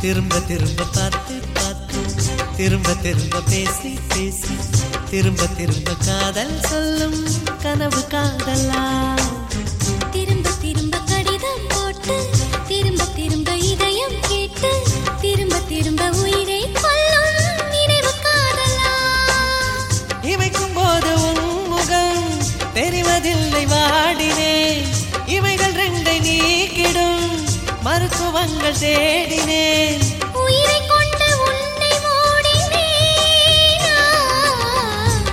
திரும்ப திரும்ப பார்த்து பார்த்து திரும்ப திரும்ப பேசி பேசி திரும்ப திரும்ப காதல் சொல்லும் கனவு காதலா. திரும்ப திரும்ப கடிதம் போட்டு திரும்ப திரும்ப இதயம் கேட்டு திரும்ப திரும்ப உயிரை கொல்லும் நினைவு காதலா. இமைக்கும் போது உன் முகம் தெரிவதில்லை வாடினேன் இவைகள் ரெண்டை நீக்கிடும் மருத்துவங்கள் தேடினேன். உயிரை கொண்டு உன்னை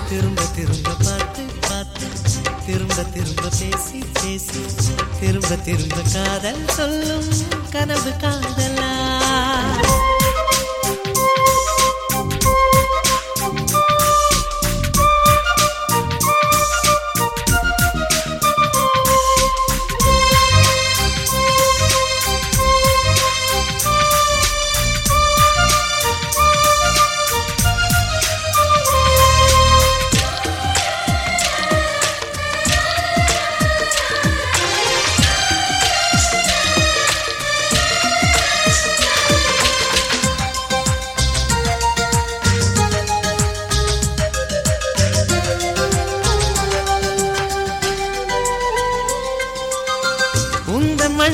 திரும்ப திரும்ப பார்த்து பார்த்து திரும்ப திரும்ப பேசி பேசி திரும்ப திரும்ப காதல் சொல்லும் கனவு காதலா?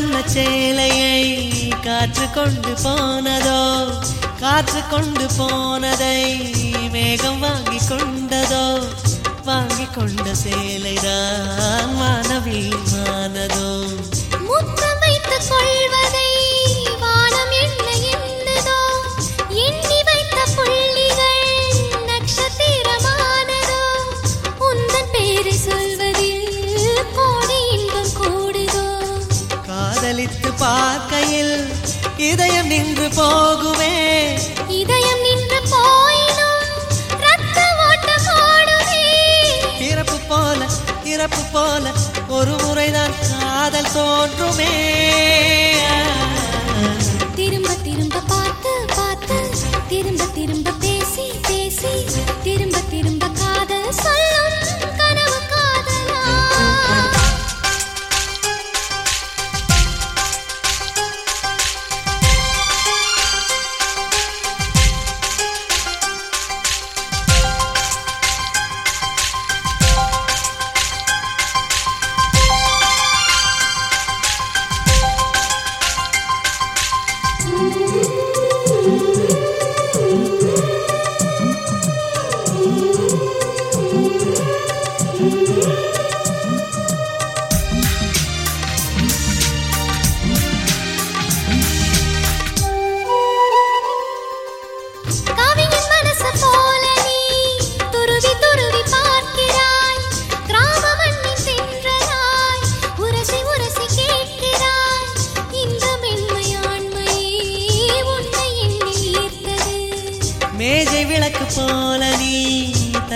வண்ண சேலையை காற்று கொண்டு போனதோ? காற்று கொண்டு போனதை மேகம் வாங்கி கொண்டதோ? வாங்கி கொண்ட சேலைதான் மானவீமானதோ மானதோ? பார்க்கையில் இதயம் நின்று போகுமே. இதயம் நின்று போயினும் ரத்த ஓட்டம் ஓடுமே. பிறப்பு போல இறப்பு போல ஒரு முறைதான் காதல் தோன்றுமே. திரும்ப திரும்ப பார்த்து பார்த்து திரும்ப திரும்ப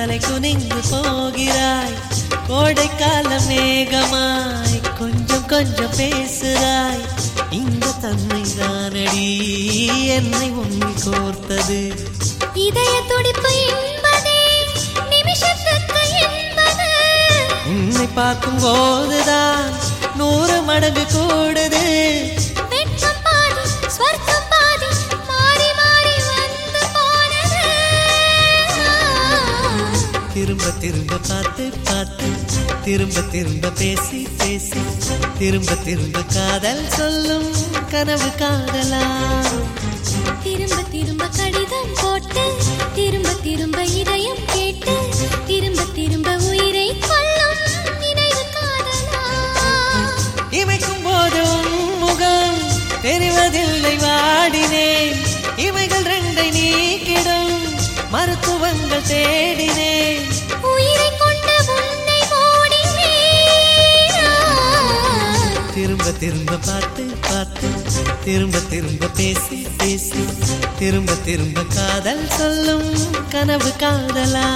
தலை குனிந்து போகிறாய். கோடைக்கால மேகமாய் கொஞ்சம் கொஞ்சம் பேசுகிறாய். இந்த தன்மை தானடி என்னை உன்னை கோர்த்தது. இதய துடிப்பு உன்னை பார்க்கும் போதுதான் நூறு மடங்கு கூடுது. திரும்ப திரும்ப பார்த்து பார்த்து. திரும்ப திரும்ப பேசி பேசி. திரும்ப திரும்ப காதல் சொல்லும் கனவு காதலா திரும்ப திரும்ப கடிதம் போட்டு திரும்ப திரும்ப இதயம் கேட்டு திரும்ப திரும்ப உயிரை கொல்லும் நினைவு காதலா இமைக்கும் போது உன் முகம் தெரிவதில்லை வாடினேன். நீக்கிடும் மருத்துவங்கள் தேடினேன். உயிரை கொண்டு உன்னை மூடினேனா? திரும்ப திரும்ப பார்த்து பார்த்து திரும்ப திரும்ப பேசி பேசி திரும்ப திரும்ப காதல் சொல்லும் கனவு காதலா.